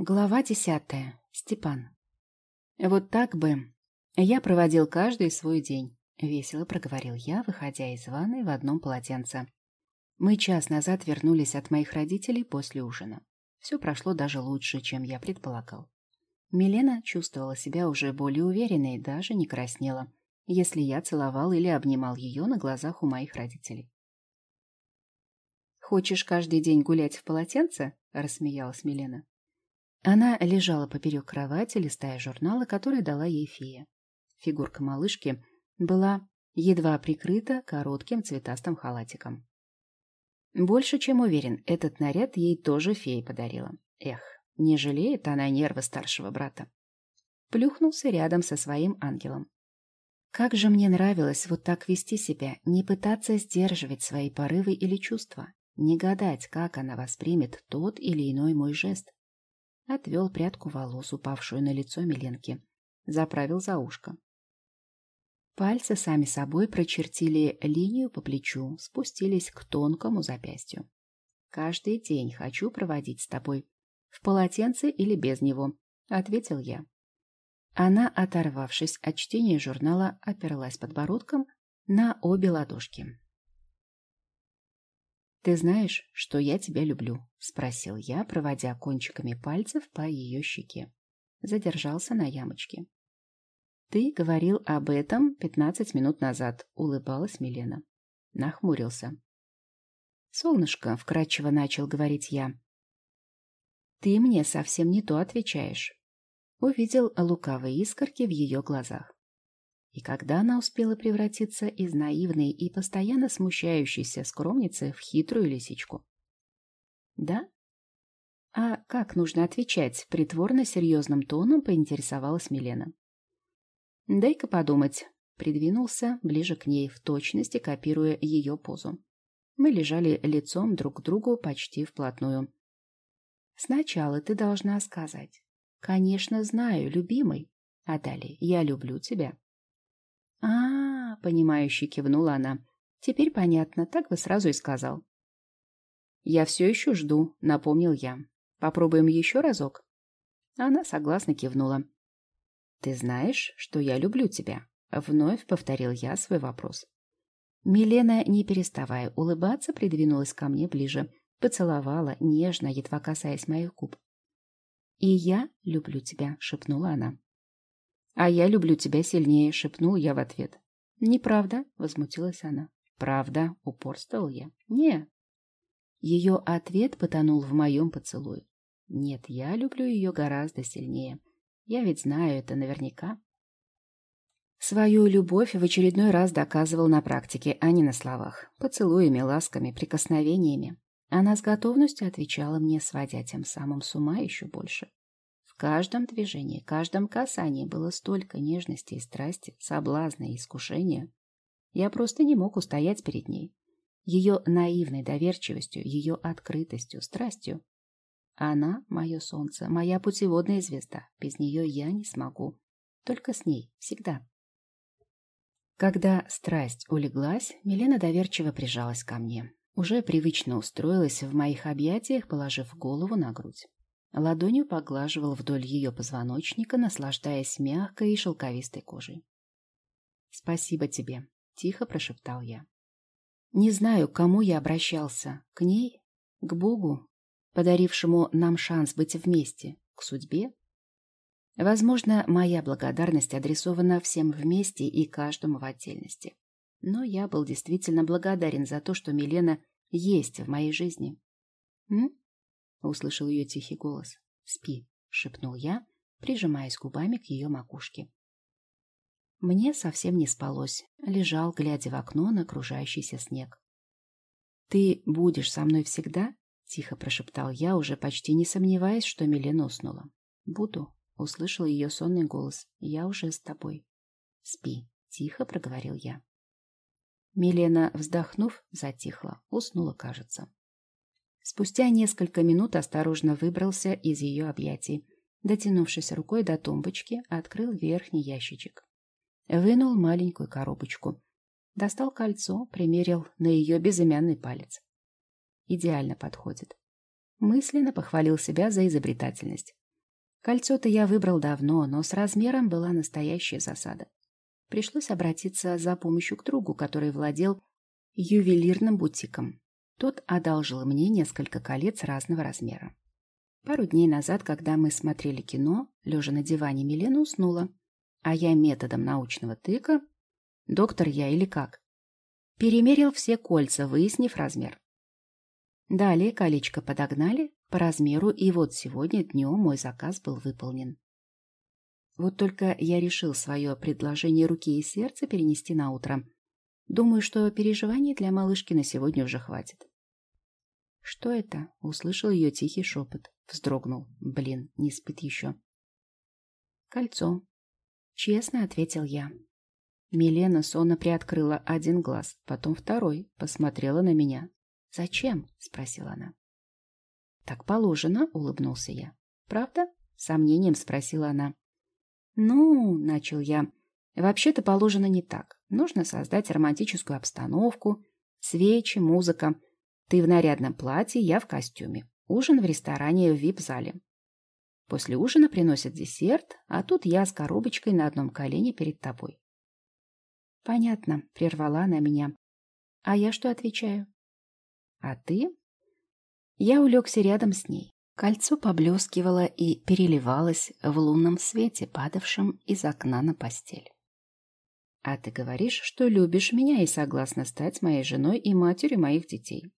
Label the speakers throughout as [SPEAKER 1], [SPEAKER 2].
[SPEAKER 1] Глава десятая. Степан. Вот так бы я проводил каждый свой день, весело проговорил я, выходя из ванной в одном полотенце. Мы час назад вернулись от моих родителей после ужина. Все прошло даже лучше, чем я предполагал. Милена чувствовала себя уже более уверенной и даже не краснела, если я целовал или обнимал ее на глазах у моих родителей. «Хочешь каждый день гулять в полотенце?» — рассмеялась Милена. Она лежала поперек кровати, листая журналы, которые дала ей фея. Фигурка малышки была едва прикрыта коротким цветастым халатиком. Больше чем уверен, этот наряд ей тоже фея подарила. Эх, не жалеет она нервы старшего брата. Плюхнулся рядом со своим ангелом. Как же мне нравилось вот так вести себя, не пытаться сдерживать свои порывы или чувства, не гадать, как она воспримет тот или иной мой жест. Отвел прядку волос, упавшую на лицо Миленки. Заправил за ушко. Пальцы сами собой прочертили линию по плечу, спустились к тонкому запястью. «Каждый день хочу проводить с тобой. В полотенце или без него», — ответил я. Она, оторвавшись от чтения журнала, оперлась подбородком на обе ладошки. «Ты знаешь, что я тебя люблю?» — спросил я, проводя кончиками пальцев по ее щеке. Задержался на ямочке. «Ты говорил об этом пятнадцать минут назад», — улыбалась Милена. Нахмурился. «Солнышко», — вкратчиво начал говорить я. «Ты мне совсем не то отвечаешь». Увидел лукавые искорки в ее глазах. И когда она успела превратиться из наивной и постоянно смущающейся скромницы в хитрую лисичку? Да? А как нужно отвечать? Притворно серьезным тоном поинтересовалась Милена. Дай-ка подумать. Придвинулся ближе к ней, в точности копируя ее позу. Мы лежали лицом друг к другу почти вплотную. Сначала ты должна сказать. Конечно, знаю, любимый. А далее, я люблю тебя а, понимающе кивнула она. «Теперь понятно, так бы сразу и сказал». «Я все еще жду», — напомнил я. «Попробуем еще разок?» Она согласно кивнула. «Ты знаешь, что я люблю тебя?» — вновь повторил я свой вопрос. Милена, не переставая улыбаться, придвинулась ко мне ближе, поцеловала, нежно, едва касаясь моих губ. «И я люблю тебя», — шепнула она. «А я люблю тебя сильнее», — шепнул я в ответ. «Неправда», — возмутилась она. «Правда», — упорствовал я. «Не». Ее ответ потонул в моем поцелуе. «Нет, я люблю ее гораздо сильнее. Я ведь знаю это наверняка». Свою любовь в очередной раз доказывал на практике, а не на словах. Поцелуями, ласками, прикосновениями. Она с готовностью отвечала мне, сводя тем самым с ума еще больше каждом движении, каждом касании было столько нежности и страсти, соблазна и искушения. Я просто не мог устоять перед ней. Ее наивной доверчивостью, ее открытостью, страстью. Она — мое солнце, моя путеводная звезда. Без нее я не смогу. Только с ней, всегда. Когда страсть улеглась, Милена доверчиво прижалась ко мне. Уже привычно устроилась в моих объятиях, положив голову на грудь. Ладонью поглаживал вдоль ее позвоночника, наслаждаясь мягкой и шелковистой кожей. «Спасибо тебе», — тихо прошептал я. Не знаю, к кому я обращался. К ней? К Богу, подарившему нам шанс быть вместе? К судьбе? Возможно, моя благодарность адресована всем вместе и каждому в отдельности. Но я был действительно благодарен за то, что Милена есть в моей жизни. М? Услышал ее тихий голос. «Спи», — шепнул я, прижимаясь губами к ее макушке. Мне совсем не спалось. Лежал, глядя в окно на окружающийся снег. «Ты будешь со мной всегда?» — тихо прошептал я, уже почти не сомневаясь, что Милена уснула. «Буду», — услышал ее сонный голос. «Я уже с тобой». «Спи», — тихо проговорил я. Милена, вздохнув, затихла. Уснула, кажется. Спустя несколько минут осторожно выбрался из ее объятий. Дотянувшись рукой до тумбочки, открыл верхний ящичек. Вынул маленькую коробочку. Достал кольцо, примерил на ее безымянный палец. Идеально подходит. Мысленно похвалил себя за изобретательность. Кольцо-то я выбрал давно, но с размером была настоящая засада. Пришлось обратиться за помощью к другу, который владел ювелирным бутиком. Тот одолжил мне несколько колец разного размера. Пару дней назад, когда мы смотрели кино, лежа на диване, Милена уснула, а я методом научного тыка, доктор я или как, перемерил все кольца, выяснив размер. Далее колечко подогнали по размеру, и вот сегодня днем мой заказ был выполнен. Вот только я решил свое предложение руки и сердца перенести на утро. Думаю, что переживаний для малышки на сегодня уже хватит. «Что это?» — услышал ее тихий шепот. Вздрогнул. Блин, не спит еще. «Кольцо», — честно ответил я. Милена сонно приоткрыла один глаз, потом второй, посмотрела на меня. «Зачем?» — спросила она. «Так положено», — улыбнулся я. «Правда?» — сомнением спросила она. «Ну», — начал я, — «вообще-то положено не так. Нужно создать романтическую обстановку, свечи, музыка. Ты в нарядном платье, я в костюме. Ужин в ресторане в вип-зале. После ужина приносят десерт, а тут я с коробочкой на одном колене перед тобой. Понятно, прервала она меня. А я что отвечаю? А ты? Я улегся рядом с ней. Кольцо поблескивало и переливалось в лунном свете, падавшем из окна на постель. А ты говоришь, что любишь меня и согласна стать моей женой и матерью моих детей.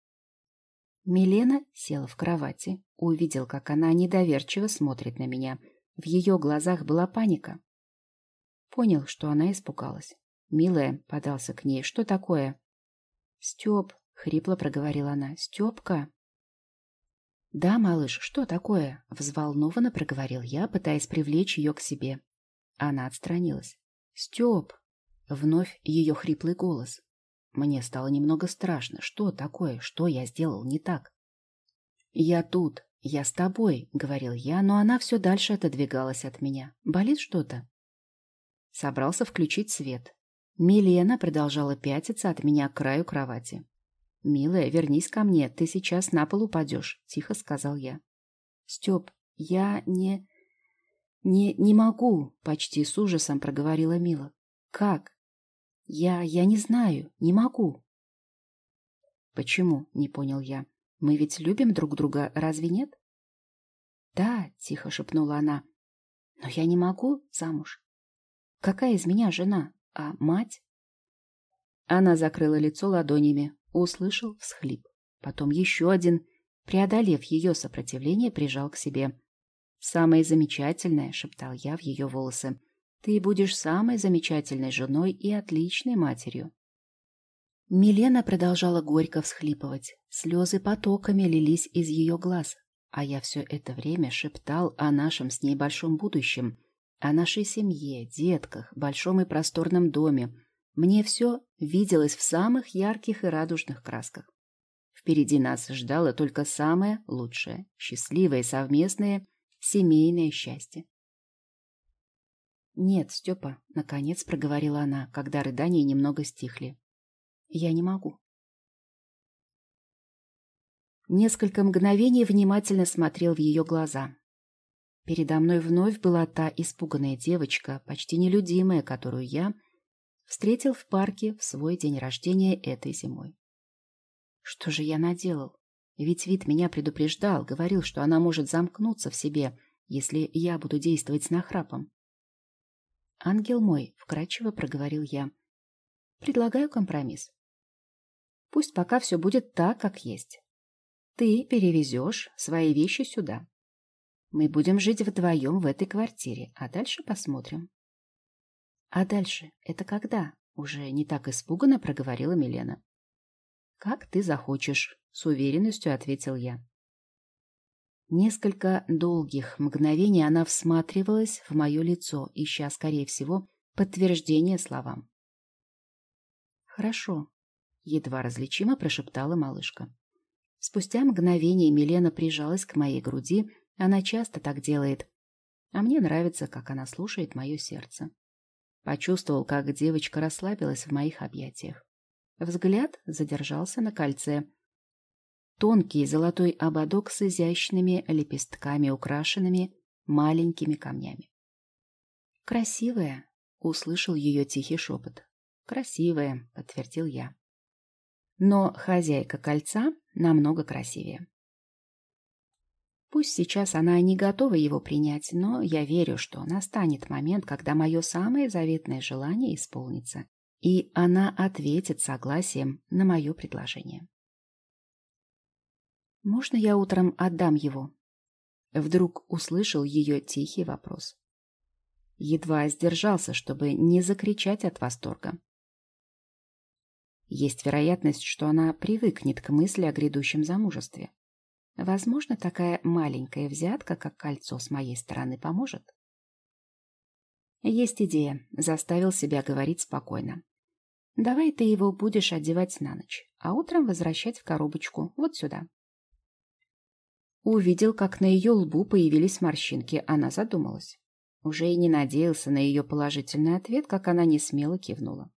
[SPEAKER 1] Милена села в кровати, увидел, как она недоверчиво смотрит на меня. В ее глазах была паника. Понял, что она испугалась. «Милая», — подался к ней, — «что такое?» «Степ», — хрипло проговорила она, — «Степка». «Да, малыш, что такое?» — взволнованно проговорил я, пытаясь привлечь ее к себе. Она отстранилась. «Степ!» — вновь ее хриплый голос. Мне стало немного страшно. Что такое? Что я сделал не так? «Я тут. Я с тобой», — говорил я, но она все дальше отодвигалась от меня. «Болит что-то?» Собрался включить свет. Милена продолжала пятиться от меня к краю кровати. «Милая, вернись ко мне, ты сейчас на пол упадешь», — тихо сказал я. «Степ, я не... не... не могу», — почти с ужасом проговорила Мила. «Как?» «Я... я не знаю, не могу». «Почему?» — не понял я. «Мы ведь любим друг друга, разве нет?» «Да», — тихо шепнула она. «Но я не могу замуж. Какая из меня жена? А мать?» Она закрыла лицо ладонями, Услышал всхлип. Потом еще один, преодолев ее сопротивление, прижал к себе. «Самое замечательное», — шептал я в ее волосы, — «ты будешь самой замечательной женой и отличной матерью». Милена продолжала горько всхлипывать. Слезы потоками лились из ее глаз, а я все это время шептал о нашем с ней большом будущем, о нашей семье, детках, большом и просторном доме, мне все виделось в самых ярких и радужных красках. Впереди нас ждало только самое лучшее, счастливое совместное семейное счастье. «Нет, Степа», — наконец проговорила она, когда рыдания немного стихли. «Я не могу». Несколько мгновений внимательно смотрел в ее глаза. Передо мной вновь была та испуганная девочка, почти нелюдимая, которую я встретил в парке в свой день рождения этой зимой. Что же я наделал? Ведь вид меня предупреждал, говорил, что она может замкнуться в себе, если я буду действовать с нахрапом. «Ангел мой», — вкрадчиво проговорил я, — «предлагаю компромисс. Пусть пока все будет так, как есть. Ты перевезешь свои вещи сюда. Мы будем жить вдвоем в этой квартире, а дальше посмотрим. А дальше это когда? Уже не так испуганно проговорила Милена. Как ты захочешь, с уверенностью ответил я. Несколько долгих мгновений она всматривалась в мое лицо, ища, скорее всего, подтверждение словам. «Хорошо», — едва различимо прошептала малышка. Спустя мгновение Милена прижалась к моей груди, она часто так делает, а мне нравится, как она слушает мое сердце. Почувствовал, как девочка расслабилась в моих объятиях. Взгляд задержался на кольце. Тонкий золотой ободок с изящными лепестками, украшенными маленькими камнями. «Красивая!» — услышал ее тихий шепот. «Красивая!» — подтвердил я. Но хозяйка кольца намного красивее. Пусть сейчас она не готова его принять, но я верю, что настанет момент, когда мое самое заветное желание исполнится, и она ответит согласием на мое предложение. «Можно я утром отдам его?» Вдруг услышал ее тихий вопрос. Едва сдержался, чтобы не закричать от восторга. Есть вероятность, что она привыкнет к мысли о грядущем замужестве. Возможно, такая маленькая взятка, как кольцо с моей стороны, поможет. Есть идея, заставил себя говорить спокойно. Давай ты его будешь одевать на ночь, а утром возвращать в коробочку, вот сюда. Увидел, как на ее лбу появились морщинки, она задумалась. Уже и не надеялся на ее положительный ответ, как она несмело кивнула.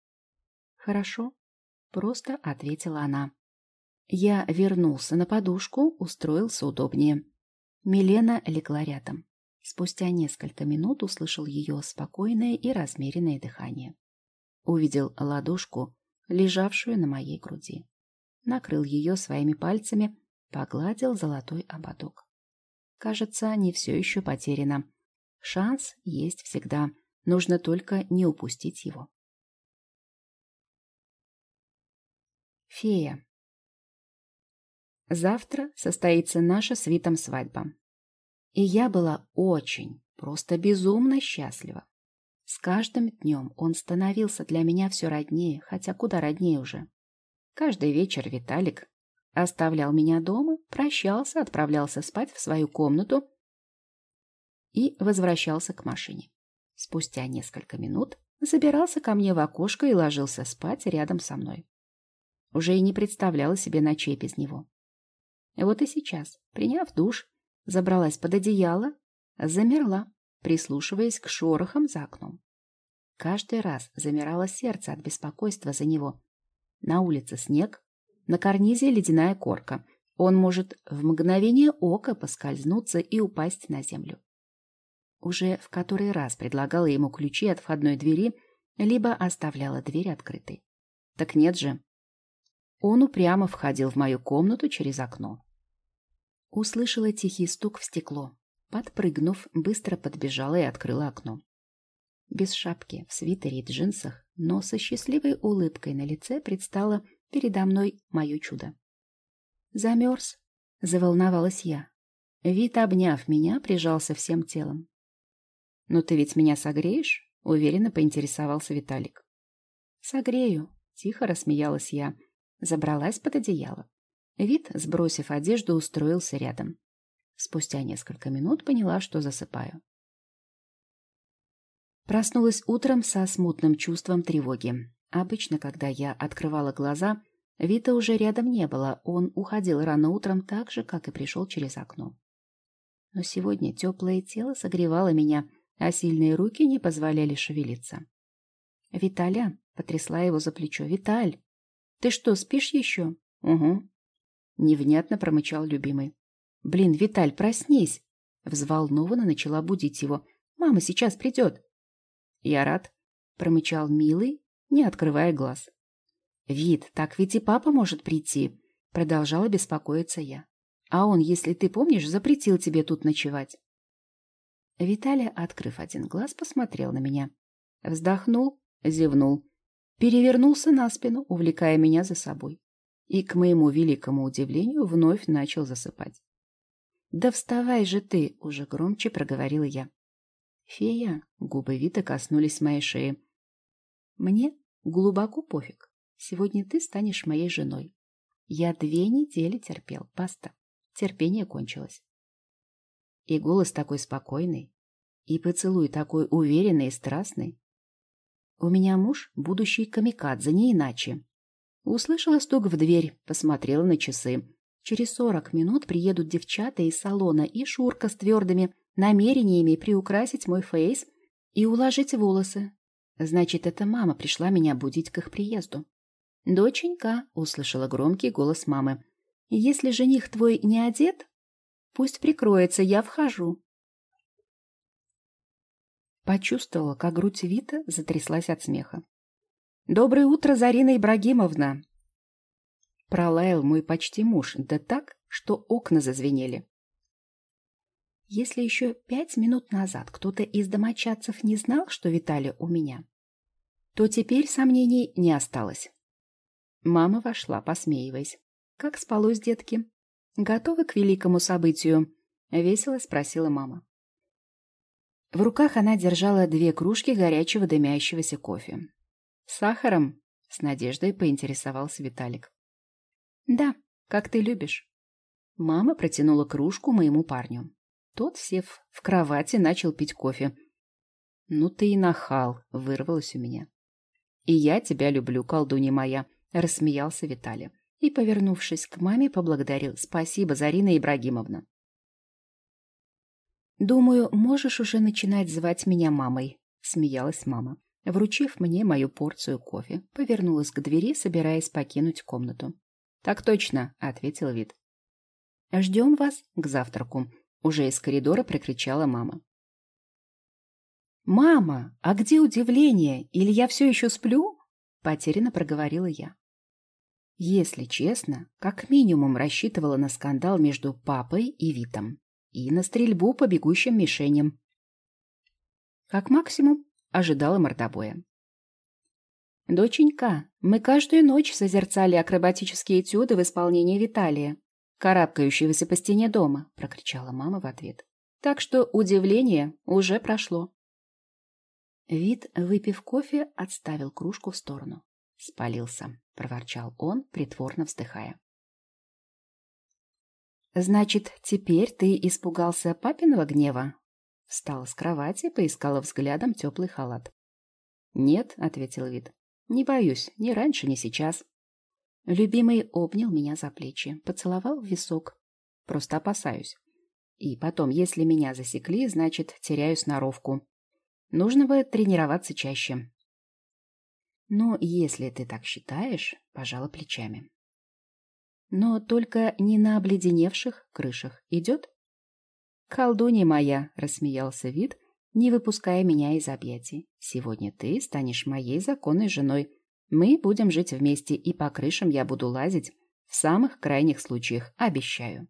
[SPEAKER 1] «Хорошо», — просто ответила она. Я вернулся на подушку, устроился удобнее. Милена легла рядом. Спустя несколько минут услышал ее спокойное и размеренное дыхание. Увидел ладошку, лежавшую на моей груди. Накрыл ее своими пальцами, погладил золотой ободок. Кажется, не все еще потеряно. Шанс есть всегда. Нужно только не упустить его. Фея. Завтра состоится наша с Витом свадьба. И я была очень, просто безумно счастлива. С каждым днем он становился для меня все роднее, хотя куда роднее уже. Каждый вечер Виталик оставлял меня дома, прощался, отправлялся спать в свою комнату и возвращался к машине. Спустя несколько минут забирался ко мне в окошко и ложился спать рядом со мной. Уже и не представляла себе ночей без него. Вот и сейчас, приняв душ, забралась под одеяло, замерла, прислушиваясь к шорохам за окном. Каждый раз замирало сердце от беспокойства за него. На улице снег, на карнизе ледяная корка. Он может в мгновение ока поскользнуться и упасть на землю. Уже в который раз предлагала ему ключи от входной двери, либо оставляла дверь открытой. Так нет же, он упрямо входил в мою комнату через окно. Услышала тихий стук в стекло. Подпрыгнув, быстро подбежала и открыла окно. Без шапки, в свитере и джинсах, но со счастливой улыбкой на лице предстало передо мной мое чудо. «Замерз?» — заволновалась я. Вид, обняв меня, прижался всем телом. «Но ты ведь меня согреешь?» — уверенно поинтересовался Виталик. «Согрею», — тихо рассмеялась я, Забралась под одеяло. Вид, сбросив одежду, устроился рядом. Спустя несколько минут поняла, что засыпаю. Проснулась утром со смутным чувством тревоги. Обычно, когда я открывала глаза, Вита уже рядом не было, он уходил рано утром так же, как и пришел через окно. Но сегодня теплое тело согревало меня, а сильные руки не позволяли шевелиться. «Виталя!» — потрясла его за плечо. «Виталь!» Ты что, спишь еще? Угу. Невнятно промычал любимый. Блин, Виталь, проснись. Взволнованно начала будить его. Мама сейчас придет. Я рад. Промычал милый, не открывая глаз. Вид, так ведь и папа может прийти. Продолжала беспокоиться я. А он, если ты помнишь, запретил тебе тут ночевать. Виталий, открыв один глаз, посмотрел на меня. Вздохнул, зевнул перевернулся на спину, увлекая меня за собой. И, к моему великому удивлению, вновь начал засыпать. «Да вставай же ты!» — уже громче проговорила я. «Фея!» — губы Вита коснулись моей шеи. «Мне глубоко пофиг. Сегодня ты станешь моей женой. Я две недели терпел, баста. Терпение кончилось». И голос такой спокойный, и поцелуй такой уверенный и страстный, у меня муж — будущий камикадзе, не иначе. Услышала стук в дверь, посмотрела на часы. Через сорок минут приедут девчата из салона и Шурка с твердыми намерениями приукрасить мой фейс и уложить волосы. Значит, эта мама пришла меня будить к их приезду. «Доченька», — услышала громкий голос мамы, — «если жених твой не одет, пусть прикроется, я вхожу». почувствовала, как грудь Вита затряслась от смеха. «Доброе утро, Зарина Ибрагимовна!» Пролаял мой почти муж, да так, что окна зазвенели. Если еще пять минут назад кто-то из домочадцев не знал, что Виталий у меня, то теперь сомнений не осталось. Мама вошла, посмеиваясь. «Как спалось, детки? Готовы к великому событию?» — весело спросила мама. В руках она держала две кружки горячего дымящегося кофе. «С сахаром?» — с надеждой поинтересовался Виталик. «Да, как ты любишь». Мама протянула кружку моему парню. Тот, сев в кровати, начал пить кофе. «Ну ты и нахал!» — вырвалось у меня. «И я тебя люблю, колдунья моя!» — рассмеялся Виталий. И, повернувшись к маме, поблагодарил. «Спасибо, Зарина Ибрагимовна!» «Думаю, можешь уже начинать звать меня мамой», — смеялась мама. Вручив мне мою порцию кофе, повернулась к двери, собираясь покинуть комнату. «Так точно», — ответил Вид. «Ждем вас к завтраку», — уже из коридора прикричала мама. «Мама, а где удивление? Или я все еще сплю?» — потерянно проговорила я. Если честно, как минимум рассчитывала на скандал между папой и Витом и на стрельбу по бегущим мишеням. Как максимум ожидала мордобоя. «Доченька, мы каждую ночь созерцали акробатические этюды в исполнении Виталия, карабкающегося по стене дома», — прокричала мама в ответ. «Так что удивление уже прошло». Вид, выпив кофе, отставил кружку в сторону. «Спалился», — проворчал он, притворно вздыхая. «Значит, теперь ты испугался папиного гнева?» Встала с кровати, поискала взглядом теплый халат. «Нет», — ответил вид. «Не боюсь, ни раньше, ни сейчас». Любимый обнял меня за плечи, поцеловал в висок. «Просто опасаюсь. И потом, если меня засекли, значит, теряю сноровку. Нужно бы тренироваться чаще». «Ну, если ты так считаешь», — пожала плечами. Но только не на обледеневших крышах. Идет? «Колдунья моя!» — рассмеялся вид, не выпуская меня из объятий. «Сегодня ты станешь моей законной женой. Мы будем жить вместе, и по крышам я буду лазить в самых крайних случаях, обещаю».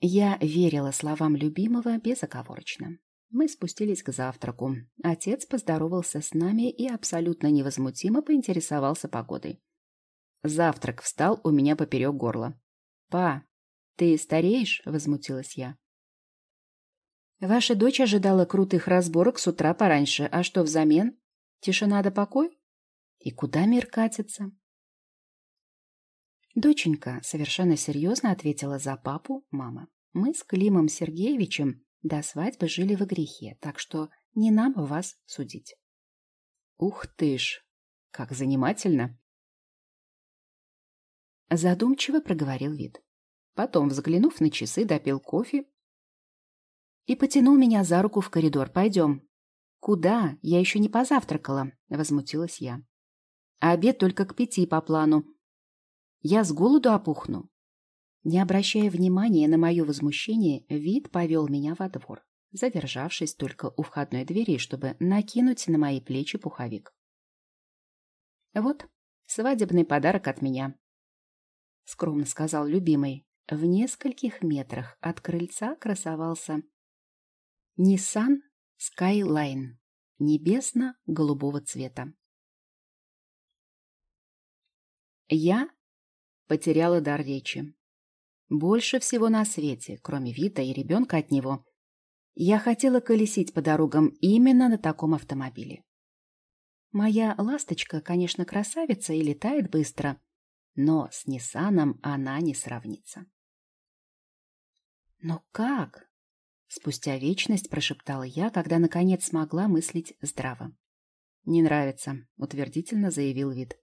[SPEAKER 1] Я верила словам любимого безоговорочно. Мы спустились к завтраку. Отец поздоровался с нами и абсолютно невозмутимо поинтересовался погодой. Завтрак встал у меня поперек горла. «Па, ты стареешь?» — возмутилась я. «Ваша дочь ожидала крутых разборок с утра пораньше. А что взамен? Тишина да покой? И куда мир катится?» «Доченька», — совершенно серьезно ответила за папу мама. «Мы с Климом Сергеевичем до свадьбы жили в грехе, так что не нам вас судить». «Ух ты ж! Как занимательно!» Задумчиво проговорил вид. Потом, взглянув на часы, допил кофе и потянул меня за руку в коридор. «Пойдем». «Куда? Я еще не позавтракала», — возмутилась я. «А обед только к пяти по плану. Я с голоду опухну». Не обращая внимания на мое возмущение, вид повел меня во двор, задержавшись только у входной двери, чтобы накинуть на мои плечи пуховик. «Вот, свадебный подарок от меня», — скромно сказал любимый. В нескольких метрах от крыльца красовался Nissan Skyline небесно-голубого цвета. Я потеряла дар речи. Больше всего на свете, кроме Вита и ребенка от него, я хотела колесить по дорогам именно на таком автомобиле. Моя ласточка, конечно, красавица и летает быстро, но с Ниссаном она не сравнится. «Но как?» — спустя вечность прошептала я, когда наконец смогла мыслить здраво. «Не нравится», — утвердительно заявил вид.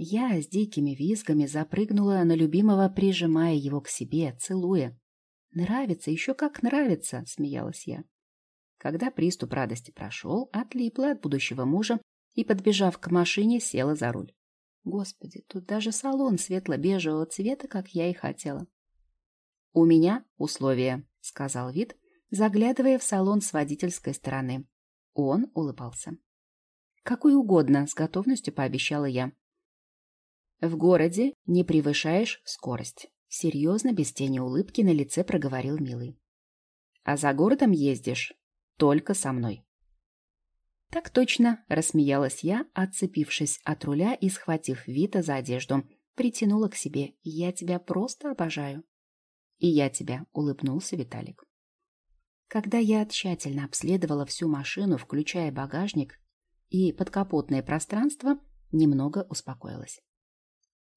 [SPEAKER 1] Я с дикими визгами запрыгнула на любимого, прижимая его к себе, целуя. «Нравится, еще как нравится», — смеялась я. Когда приступ радости прошел, отлипла от будущего мужа и, подбежав к машине, села за руль. Господи, тут даже салон светло-бежевого цвета, как я и хотела. «У меня условия», — сказал вид, заглядывая в салон с водительской стороны. Он улыбался. «Какой угодно», — с готовностью пообещала я. «В городе не превышаешь скорость», — серьезно, без тени улыбки на лице проговорил Милый. «А за городом ездишь только со мной». «Так точно», — рассмеялась я, отцепившись от руля и схватив Вита за одежду, притянула к себе. «Я тебя просто обожаю». «И я тебя», — улыбнулся Виталик. Когда я тщательно обследовала всю машину, включая багажник и подкапотное пространство, немного успокоилась.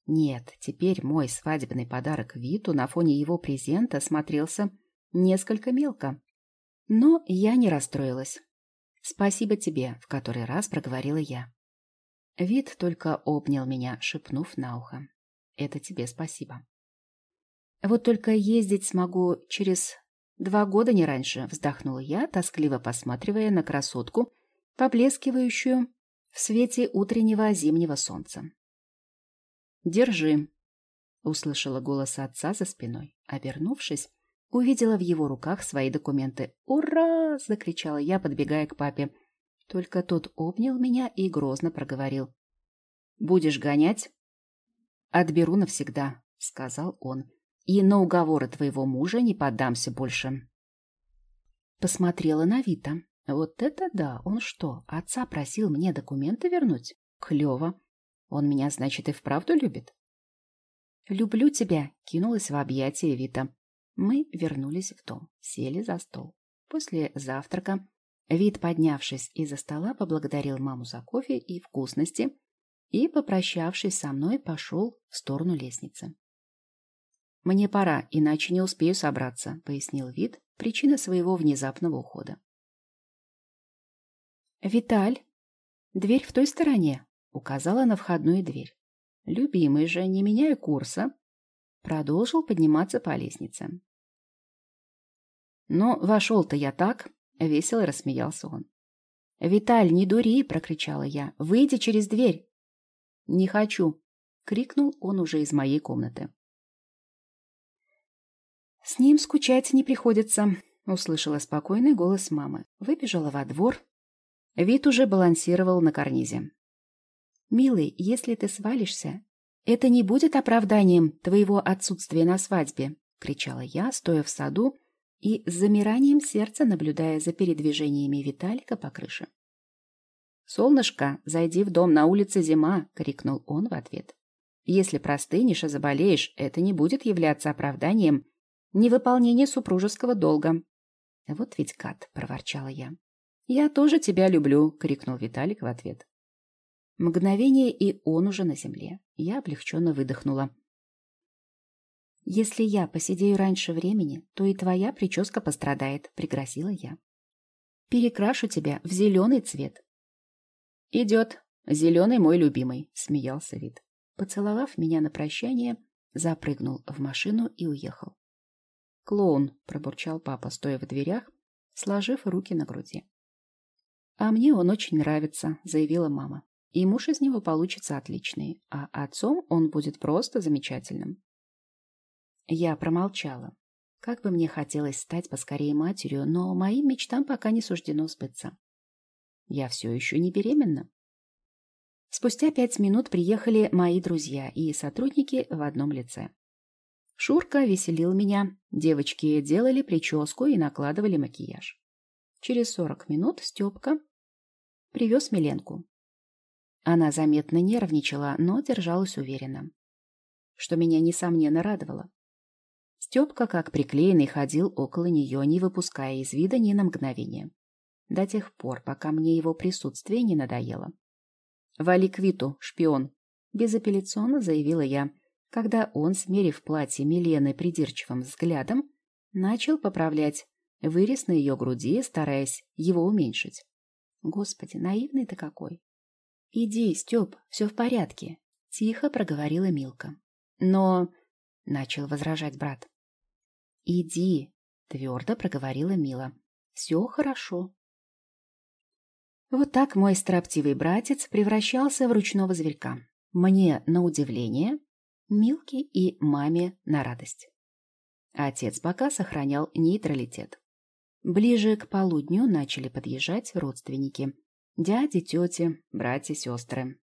[SPEAKER 1] Нет, теперь мой свадебный подарок Виту на фоне его презента смотрелся несколько мелко. Но я не расстроилась. «Спасибо тебе», — в который раз проговорила я. Вид только обнял меня, шепнув на ухо. «Это тебе спасибо». «Вот только ездить смогу через два года не раньше», — вздохнула я, тоскливо посматривая на красотку, поблескивающую в свете утреннего зимнего солнца. «Держи», — услышала голос отца за спиной. Обернувшись, увидела в его руках свои документы. «Ура!» — закричала я, подбегая к папе. Только тот обнял меня и грозно проговорил. «Будешь гонять?» «Отберу навсегда», — сказал он. «И на уговоры твоего мужа не поддамся больше». Посмотрела на Вита. Вот это да! Он что, отца просил мне документы вернуть? Клево. Он меня, значит, и вправду любит? «Люблю тебя», — кинулась в объятия Вита. Мы вернулись в дом, сели за стол. После завтрака Вит, поднявшись из-за стола, поблагодарил маму за кофе и вкусности и, попрощавшись со мной, пошел в сторону лестницы. «Мне пора, иначе не успею собраться», — пояснил Вит причина своего внезапного ухода. «Виталь, дверь в той стороне», — указала на входную дверь. Любимый же, не меняя курса, продолжил подниматься по лестнице. «Но вошел-то я так», — весело рассмеялся он. «Виталь, не дури!» — прокричала я. «Выйди через дверь!» «Не хочу!» — крикнул он уже из моей комнаты. «С ним скучать не приходится», — услышала спокойный голос мамы. Выбежала во двор. Вид уже балансировал на карнизе. «Милый, если ты свалишься, это не будет оправданием твоего отсутствия на свадьбе», — кричала я, стоя в саду и с замиранием сердца наблюдая за передвижениями Виталика по крыше. «Солнышко, зайди в дом, на улице зима!» — крикнул он в ответ. «Если простынешь и заболеешь, это не будет являться оправданием невыполнения супружеского долга». «Вот ведь кат!» — проворчала я. «Я тоже тебя люблю!» — крикнул Виталик в ответ. Мгновение, и он уже на земле. Я облегченно выдохнула. «Если я посидею раньше времени, то и твоя прическа пострадает», — пригрозила я. «Перекрашу тебя в зеленый цвет». «Идет. Зеленый мой любимый», — смеялся вид. Поцеловав меня на прощание, запрыгнул в машину и уехал. «Клоун», — пробурчал папа, стоя в дверях, сложив руки на груди. «А мне он очень нравится», — заявила мама. И муж из него получится отличный, а отцом он будет просто замечательным. Я промолчала. Как бы мне хотелось стать поскорее матерью, но моим мечтам пока не суждено сбыться. Я все еще не беременна. Спустя пять минут приехали мои друзья и сотрудники в одном лице. Шурка веселил меня, девочки делали прическу и накладывали макияж. Через сорок минут Степка привез Миленку. Она заметно нервничала, но держалась уверенно. Что меня, несомненно, радовало. Степка, как приклеенный, ходил около нее, не выпуская из вида ни на мгновение. До тех пор, пока мне его присутствие не надоело. «Вали к Виту, шпион!» — безапелляционно заявила я, когда он, смерив платье Милены придирчивым взглядом, начал поправлять вырез на ее груди, стараясь его уменьшить. Господи, наивный ты какой! «Иди, Степ, все в порядке», — тихо проговорила Милка. «Но...» — начал возражать брат. «Иди», — твердо проговорила Мила. «Все хорошо». Вот так мой строптивый братец превращался в ручного зверька. Мне на удивление, Милке и маме на радость. Отец пока сохранял нейтралитет. Ближе к полудню начали подъезжать родственники. Дяди, тети, братья, сестры.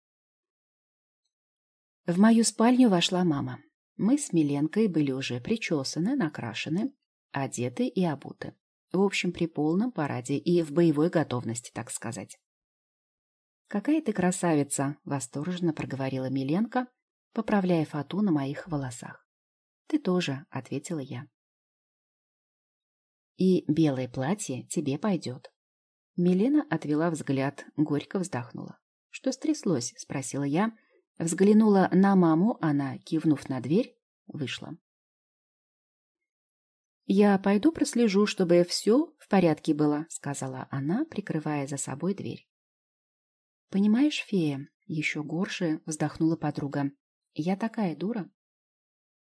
[SPEAKER 1] В мою спальню вошла мама. Мы с Миленкой были уже причесаны, накрашены, одеты и обуты. В общем, при полном параде и в боевой готовности, так сказать. «Какая ты красавица!» — восторженно проговорила Миленка, поправляя фату на моих волосах. «Ты тоже», — ответила я. «И белое платье тебе пойдет». Милена отвела взгляд, горько вздохнула. «Что стряслось?» — спросила я. Взглянула на маму, она, кивнув на дверь, вышла. «Я пойду прослежу, чтобы все в порядке было», — сказала она, прикрывая за собой дверь. «Понимаешь, фея?» — еще горше вздохнула подруга. «Я такая дура.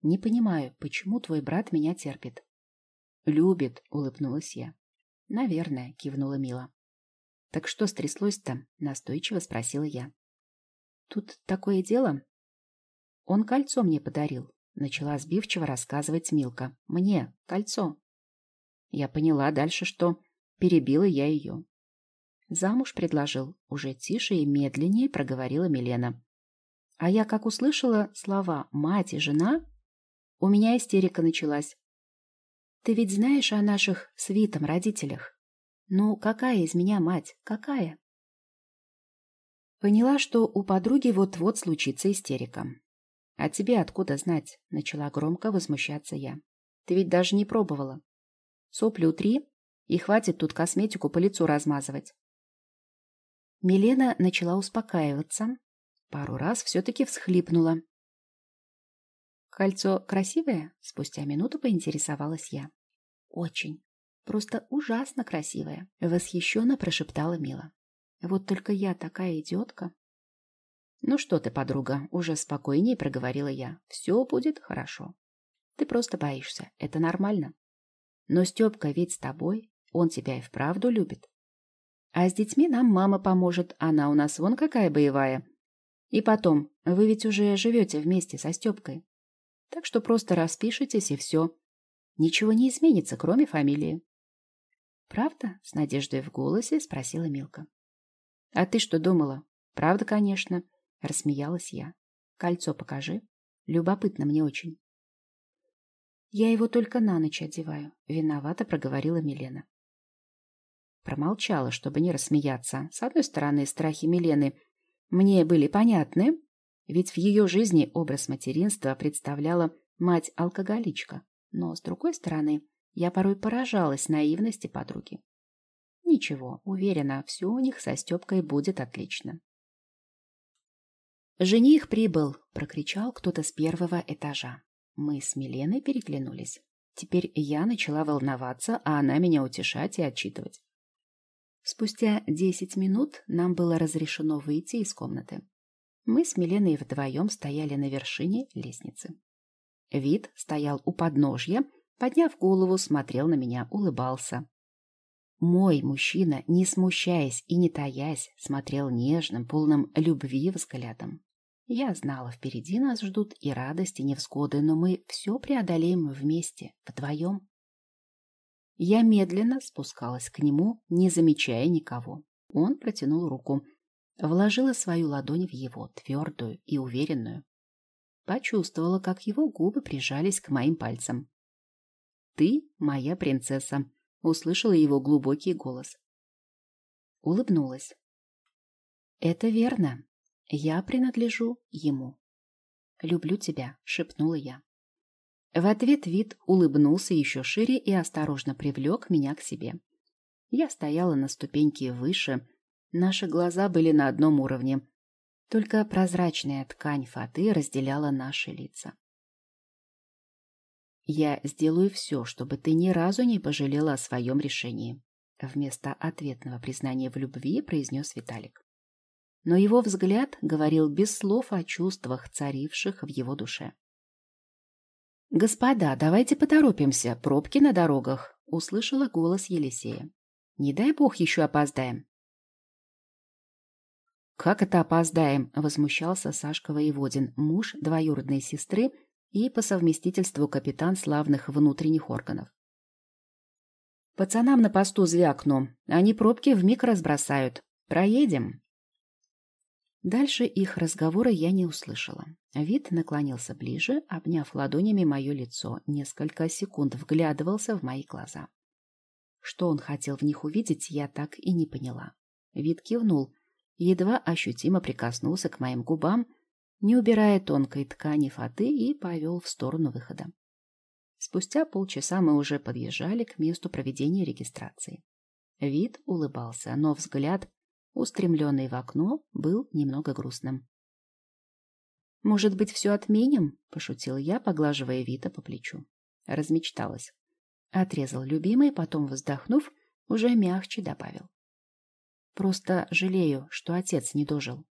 [SPEAKER 1] Не понимаю, почему твой брат меня терпит». «Любит», — улыбнулась я. «Наверное», — кивнула Мила. «Так что стряслось-то?» — настойчиво спросила я. «Тут такое дело. Он кольцо мне подарил. Начала сбивчиво рассказывать Милка. «Мне кольцо». Я поняла дальше, что перебила я ее. Замуж предложил. Уже тише и медленнее проговорила Милена. А я, как услышала слова «мать» и «жена», у меня истерика началась. Ты ведь знаешь о наших свитом родителях? Ну, какая из меня мать? Какая? Поняла, что у подруги вот-вот случится истерика. «А тебе откуда знать?» — начала громко возмущаться я. «Ты ведь даже не пробовала. Сопли утри, и хватит тут косметику по лицу размазывать». Милена начала успокаиваться. Пару раз все-таки всхлипнула. «Кольцо красивое?» — спустя минуту поинтересовалась я. «Очень. Просто ужасно красивое», — восхищенно прошептала Мила. «Вот только я такая идиотка». «Ну что ты, подруга, уже спокойнее проговорила я. Все будет хорошо. Ты просто боишься, это нормально. Но Степка ведь с тобой, он тебя и вправду любит. А с детьми нам мама поможет, она у нас вон какая боевая. И потом, вы ведь уже живете вместе со Степкой. Так что просто распишитесь и все. Ничего не изменится, кроме фамилии. «Правда?» — с надеждой в голосе спросила Милка. «А ты что думала?» «Правда, конечно. — рассмеялась я. «Кольцо покажи. Любопытно мне очень». «Я его только на ночь одеваю», — виновато проговорила Милена. Промолчала, чтобы не рассмеяться. С одной стороны, страхи Милены мне были понятны, ведь в ее жизни образ материнства представляла мать-алкоголичка. Но, с другой стороны, я порой поражалась наивности подруги. Ничего, уверена, все у них со Степкой будет отлично. «Жених прибыл!» — прокричал кто-то с первого этажа. Мы с Миленой переглянулись. Теперь я начала волноваться, а она меня утешать и отчитывать. Спустя десять минут нам было разрешено выйти из комнаты. Мы с Миленой вдвоем стояли на вершине лестницы. Вид стоял у подножья, подняв голову, смотрел на меня, улыбался. Мой мужчина, не смущаясь и не таясь, смотрел нежным, полным любви взглядом. Я знала, впереди нас ждут и радости, и невзгоды, но мы все преодолеем вместе, вдвоем. Я медленно спускалась к нему, не замечая никого. Он протянул руку, вложила свою ладонь в его, твердую и уверенную. Почувствовала, как его губы прижались к моим пальцам. «Ты моя принцесса», — услышала его глубокий голос. Улыбнулась. «Это верно. Я принадлежу ему. «Люблю тебя», — шепнула я. В ответ вид улыбнулся еще шире и осторожно привлек меня к себе. Я стояла на ступеньке выше, наши глаза были на одном уровне, только прозрачная ткань фаты разделяла наши лица. «Я сделаю все, чтобы ты ни разу не пожалела о своем решении», вместо ответного признания в любви произнес Виталик но его взгляд говорил без слов о чувствах, царивших в его душе. «Господа, давайте поторопимся, пробки на дорогах», — услышала голос Елисея. «Не дай бог еще опоздаем». «Как это опоздаем?» — возмущался Сашка Воеводин, муж двоюродной сестры и по совместительству капитан славных внутренних органов. Пацанам на посту звякну. Они пробки вмиг разбросают. Проедем. Дальше их разговора я не услышала. Вид наклонился ближе, обняв ладонями мое лицо, несколько секунд вглядывался в мои глаза. Что он хотел в них увидеть, я так и не поняла. Вид кивнул, едва ощутимо прикоснулся к моим губам, не убирая тонкой ткани фаты и повел в сторону выхода. Спустя полчаса мы уже подъезжали к месту проведения регистрации. Вид улыбался, но взгляд, устремленный в окно, был немного грустным. «Может быть, все отменим?» — пошутил я, поглаживая Вита по плечу. Размечталась. Отрезал любимый, потом, вздохнув, уже мягче добавил. «Просто жалею, что отец не дожил».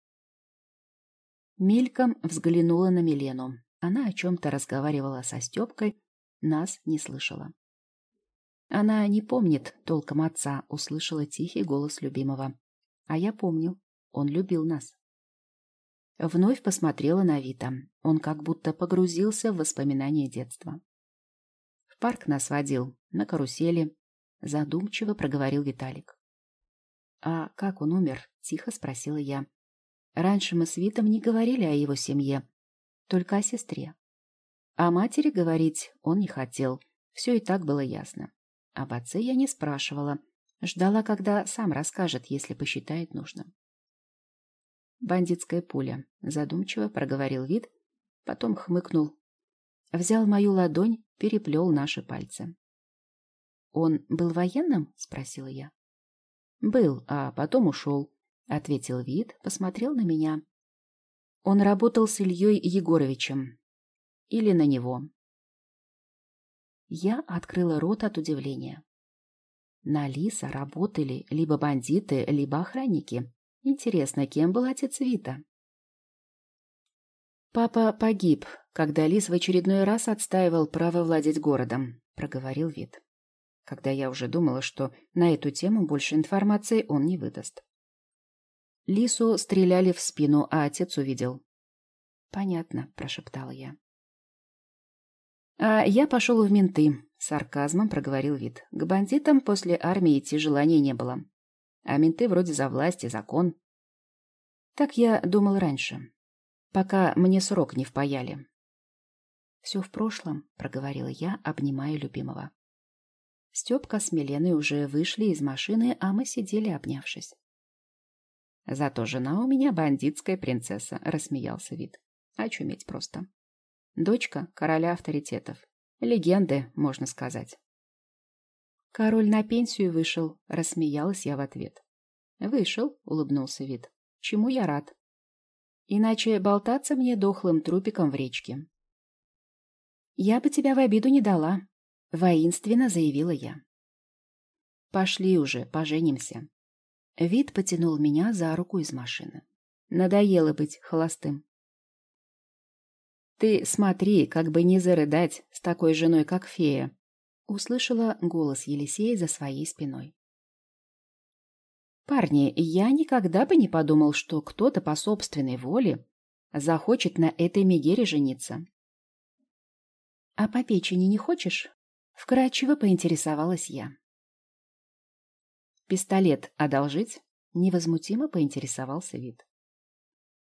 [SPEAKER 1] Мельком взглянула на Милену. Она о чем-то разговаривала со Степкой, нас не слышала. Она не помнит толком отца, услышала тихий голос любимого. А я помню, он любил нас. Вновь посмотрела на Вита. Он как будто погрузился в воспоминания детства. В парк нас водил, на карусели. Задумчиво проговорил Виталик. «А как он умер?» — тихо спросила я. Раньше мы с Витом не говорили о его семье, только о сестре. О матери говорить он не хотел, все и так было ясно. Об отце я не спрашивала, ждала, когда сам расскажет, если посчитает нужным. Бандитская пуля, задумчиво проговорил вид, потом хмыкнул. Взял мою ладонь, переплел наши пальцы. «Он был военным?» — спросила я. «Был, а потом ушел», — ответил вид, посмотрел на меня. Он работал с Ильей Егоровичем, или на него. Я открыла рот от удивления. На Лиса работали либо бандиты, либо охранники. Интересно, кем был отец Вита? «Папа погиб, когда Лис в очередной раз отстаивал право владеть городом», — проговорил Вит. Когда я уже думала, что на эту тему больше информации он не выдаст. Лису стреляли в спину, а отец увидел. «Понятно», — прошептала я. «А я пошел в менты», — сарказмом проговорил вид. «К бандитам после армии идти желания не было. А менты вроде за власть и закон». Так я думал раньше, пока мне срок не впаяли. «Все в прошлом», — проговорила я, обнимая любимого. Степка с Миленой уже вышли из машины, а мы сидели, обнявшись. «Зато жена у меня бандитская принцесса», — рассмеялся вид. «Очуметь просто». Дочка короля авторитетов. Легенды, можно сказать. Король на пенсию вышел, рассмеялась я в ответ. Вышел, улыбнулся вид. Чему я рад. Иначе болтаться мне дохлым трупиком в речке. Я бы тебя в обиду не дала, воинственно заявила я. Пошли уже, поженимся. Вид потянул меня за руку из машины. Надоело быть холостым. «Ты смотри, как бы не зарыдать с такой женой, как фея!» Услышала голос Елисея за своей спиной. «Парни, я никогда бы не подумал, что кто-то по собственной воле захочет на этой Мегере жениться». «А по печени не хочешь?» — вкратчиво поинтересовалась я. «Пистолет одолжить?» — невозмутимо поинтересовался вид.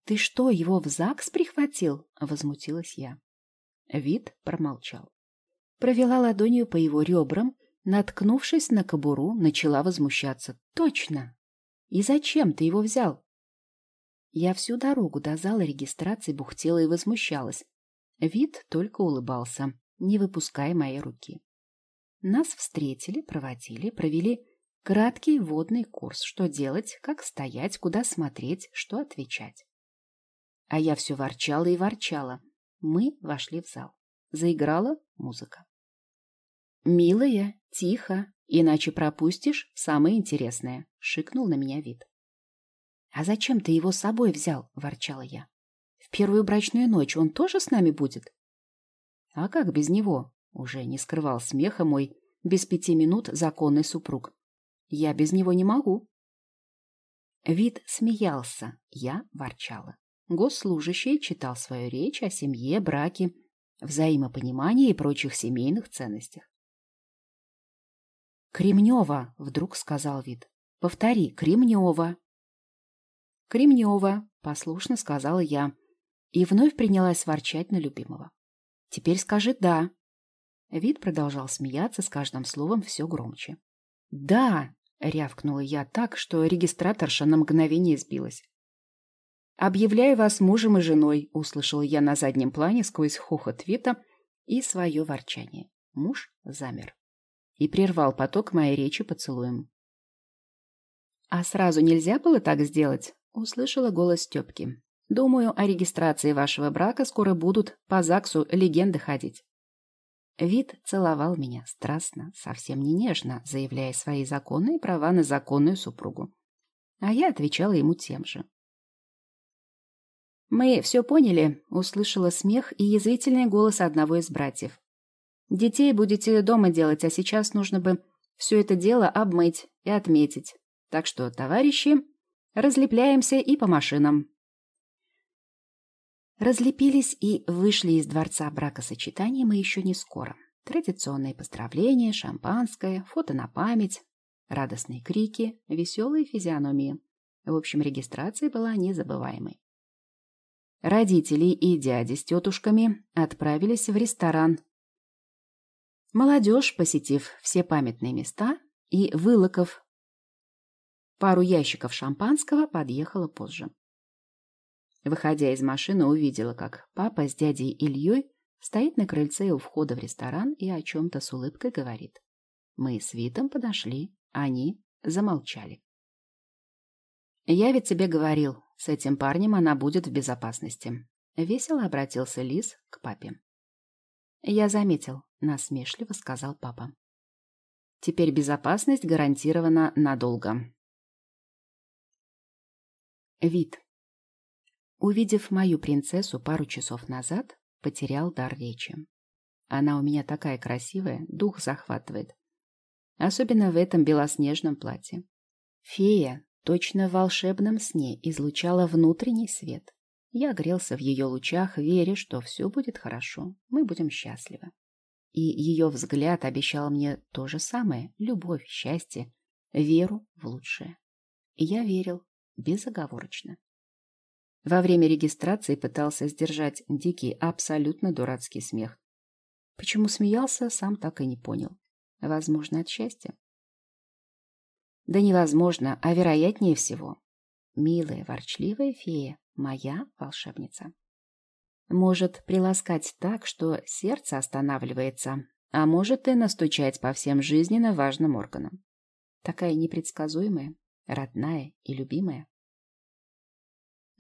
[SPEAKER 1] «Ты что, его в ЗАГС прихватил?» — возмутилась я. Вид промолчал. Провела ладонью по его ребрам, наткнувшись на кобуру, начала возмущаться. «Точно! И зачем ты его взял?» Я всю дорогу до зала регистрации бухтела и возмущалась. Вид только улыбался, не выпуская моей руки. Нас встретили, проводили, провели краткий водный курс, что делать, как стоять, куда смотреть, что отвечать. А я все ворчала и ворчала. Мы вошли в зал. Заиграла музыка. «Милая, тихо, иначе пропустишь самое интересное», — шикнул на меня вид. «А зачем ты его с собой взял?» — ворчала я. «В первую брачную ночь он тоже с нами будет?» «А как без него?» — уже не скрывал смеха мой без пяти минут законный супруг. «Я без него не могу». Вид смеялся, я ворчала. Госслужащий читал свою речь о семье, браке, взаимопонимании и прочих семейных ценностях. Кремнева, вдруг сказал вид. Повтори, Кремнева. Кремнева, послушно сказала я. И вновь принялась ворчать на любимого. Теперь скажи «да». Вид продолжал смеяться с каждым словом все громче. «Да!» — рявкнула я так, что регистраторша на мгновение сбилась. «Объявляю вас мужем и женой», — услышал я на заднем плане сквозь хохот Вита и свое ворчание. Муж замер и прервал поток моей речи поцелуем. «А сразу нельзя было так сделать?» — услышала голос Степки. «Думаю, о регистрации вашего брака скоро будут по ЗАГСу легенды ходить». Вид целовал меня страстно, совсем не нежно, заявляя свои законные права на законную супругу. А я отвечала ему тем же. «Мы все поняли», — услышала смех и язвительный голос одного из братьев. «Детей будете дома делать, а сейчас нужно бы все это дело обмыть и отметить. Так что, товарищи, разлепляемся и по машинам». Разлепились и вышли из дворца бракосочетания мы еще не скоро. Традиционные поздравления, шампанское, фото на память, радостные крики, веселые физиономии. В общем, регистрация была незабываемой. Родители и дяди с тетушками отправились в ресторан. Молодежь, посетив все памятные места и вылоков пару ящиков шампанского, подъехала позже. Выходя из машины, увидела, как папа с дядей Ильей стоит на крыльце у входа в ресторан и о чем-то с улыбкой говорит. Мы с Витом подошли, они замолчали. «Я ведь тебе говорил, с этим парнем она будет в безопасности. Весело обратился Лис к папе. Я заметил, насмешливо сказал папа. Теперь безопасность гарантирована надолго. Вид. Увидев мою принцессу пару часов назад, потерял дар речи. Она у меня такая красивая, дух захватывает. Особенно в этом белоснежном платье. Фея, точно в волшебном сне излучала внутренний свет. Я грелся в ее лучах, веря, что все будет хорошо, мы будем счастливы. И ее взгляд обещал мне то же самое — любовь, счастье, веру в лучшее. И я верил безоговорочно. Во время регистрации пытался сдержать дикий, абсолютно дурацкий смех. Почему смеялся, сам так и не понял. Возможно, от счастья. Да невозможно, а вероятнее всего. Милая, ворчливая фея, моя волшебница. Может приласкать так, что сердце останавливается, а может и настучать по всем жизненно важным органам. Такая непредсказуемая, родная и любимая.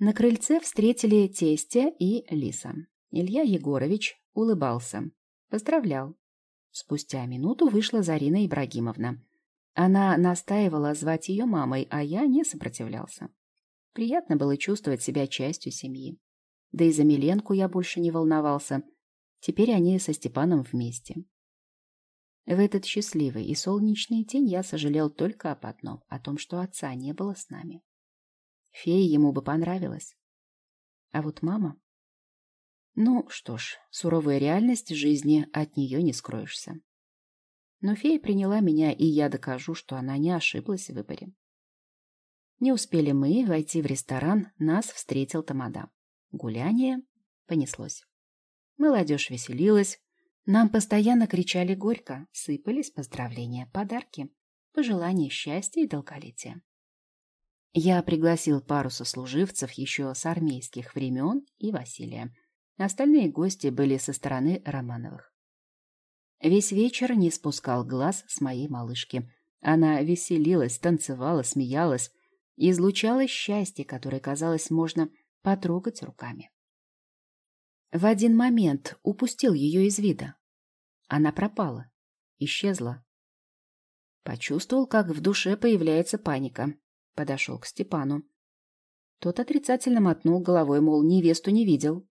[SPEAKER 1] На крыльце встретили тестя и Лиса. Илья Егорович улыбался. Поздравлял. Спустя минуту вышла Зарина Ибрагимовна. Она настаивала звать ее мамой, а я не сопротивлялся. Приятно было чувствовать себя частью семьи. Да и за Миленку я больше не волновался. Теперь они со Степаном вместе. В этот счастливый и солнечный день я сожалел только об одном, о том, что отца не было с нами. Фея ему бы понравилась. А вот мама... Ну, что ж, суровая реальность жизни, от нее не скроешься. Но фея приняла меня, и я докажу, что она не ошиблась в выборе. Не успели мы войти в ресторан, нас встретил Тамада. Гуляние понеслось. Молодежь веселилась. Нам постоянно кричали горько, сыпались поздравления, подарки, пожелания счастья и долголетия. Я пригласил пару сослуживцев еще с армейских времен и Василия. Остальные гости были со стороны Романовых. Весь вечер не спускал глаз с моей малышки. Она веселилась, танцевала, смеялась, излучала счастье, которое, казалось, можно потрогать руками. В один момент упустил ее из вида. Она пропала, исчезла. Почувствовал, как в душе появляется паника. Подошел к Степану. Тот отрицательно мотнул головой, мол, невесту не видел.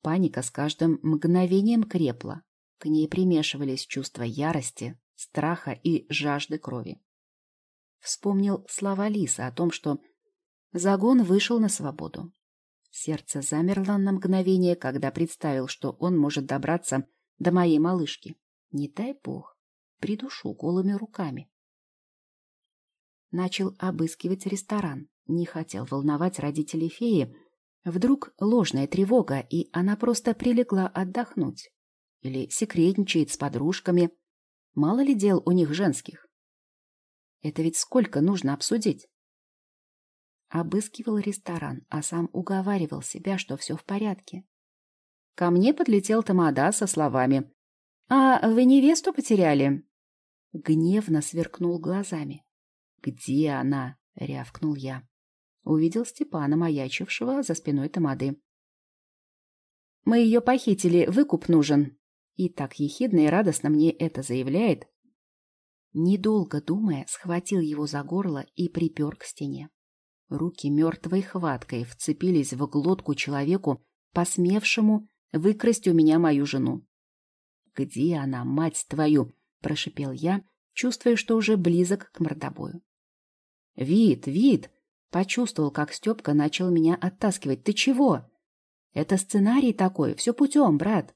[SPEAKER 1] Паника с каждым мгновением крепла. К ней примешивались чувства ярости, страха и жажды крови. Вспомнил слова Лисы о том, что загон вышел на свободу. Сердце замерло на мгновение, когда представил, что он может добраться до моей малышки. Не дай бог. придушу голыми руками. Начал обыскивать ресторан. Не хотел волновать родителей феи. Вдруг ложная тревога, и она просто прилегла отдохнуть. Или секретничает с подружками. Мало ли дел у них женских. Это ведь сколько нужно обсудить? Обыскивал ресторан, а сам уговаривал себя, что все в порядке. Ко мне подлетел Тамада со словами. «А вы невесту потеряли?» Гневно сверкнул глазами. «Где она?» — рявкнул я. Увидел Степана, маячившего за спиной Тамады. «Мы ее похитили, выкуп нужен!» И так ехидно и радостно мне это заявляет. Недолго думая, схватил его за горло и припер к стене. Руки мертвой хваткой вцепились в глотку человеку, посмевшему выкрасть у меня мою жену. «Где она, мать твою?» — прошипел я, чувствуя, что уже близок к мордобою. «Вид, вид!» — почувствовал, как Степка начал меня оттаскивать. «Ты чего?» «Это сценарий такой, все путем, брат».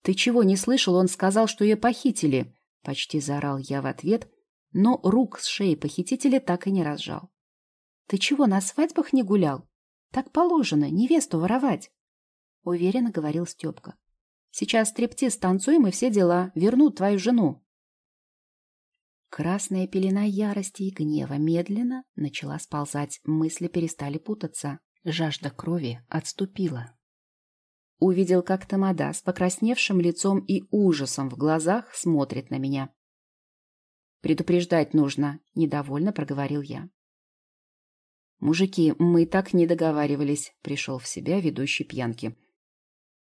[SPEAKER 1] «Ты чего не слышал? Он сказал, что ее похитили!» — почти заорал я в ответ, но рук с шеи похитителя так и не разжал. «Ты чего, на свадьбах не гулял? Так положено, невесту воровать!» — уверенно говорил Степка. «Сейчас стриптиз танцуем и все дела. Вернут твою жену». Красная пелена ярости и гнева медленно начала сползать. Мысли перестали путаться. Жажда крови отступила. Увидел, как Тамада с покрасневшим лицом и ужасом в глазах смотрит на меня. «Предупреждать нужно», — недовольно проговорил я. «Мужики, мы так не договаривались», — пришел в себя ведущий пьянки.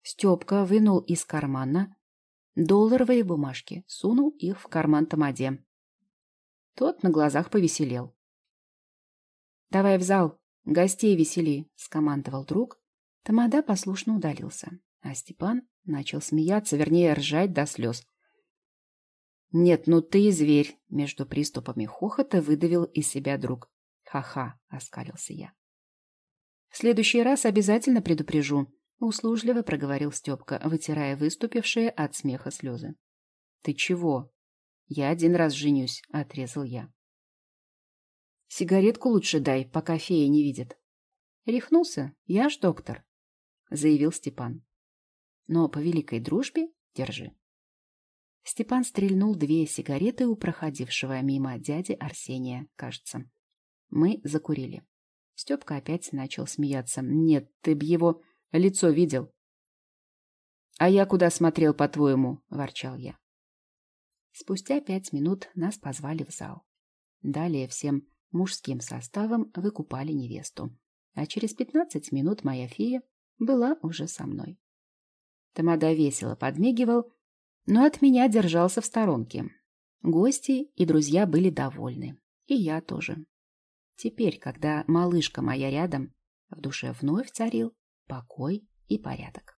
[SPEAKER 1] Степка вынул из кармана долларовые бумажки, сунул их в карман Тамаде. Тот на глазах повеселел. «Давай в зал, гостей весели», — скомандовал друг. Тамада послушно удалился, а Степан начал смеяться, вернее, ржать до слез. «Нет, ну ты и зверь!» — между приступами хохота выдавил из себя друг. «Ха-ха!» — оскалился я. «В следующий раз обязательно предупрежу», Услужливо проговорил Степка, вытирая выступившие от смеха слезы. «Ты чего?» «Я один раз женюсь», — отрезал я. «Сигаретку лучше дай, пока фея не видит». «Рехнулся? Я ж доктор», — заявил Степан. «Но по великой дружбе держи». Степан стрельнул две сигареты у проходившего мимо дяди Арсения, кажется. Мы закурили. Степка опять начал смеяться. «Нет, ты б его...» Лицо видел. «А я куда смотрел, по-твоему?» — ворчал я. Спустя пять минут нас позвали в зал. Далее всем мужским составом выкупали невесту. А через пятнадцать минут моя фея была уже со мной. Тамада весело подмигивал, но от меня держался в сторонке. Гости и друзья были довольны. И я тоже. Теперь, когда малышка моя рядом, в душе вновь царил покой и порядок.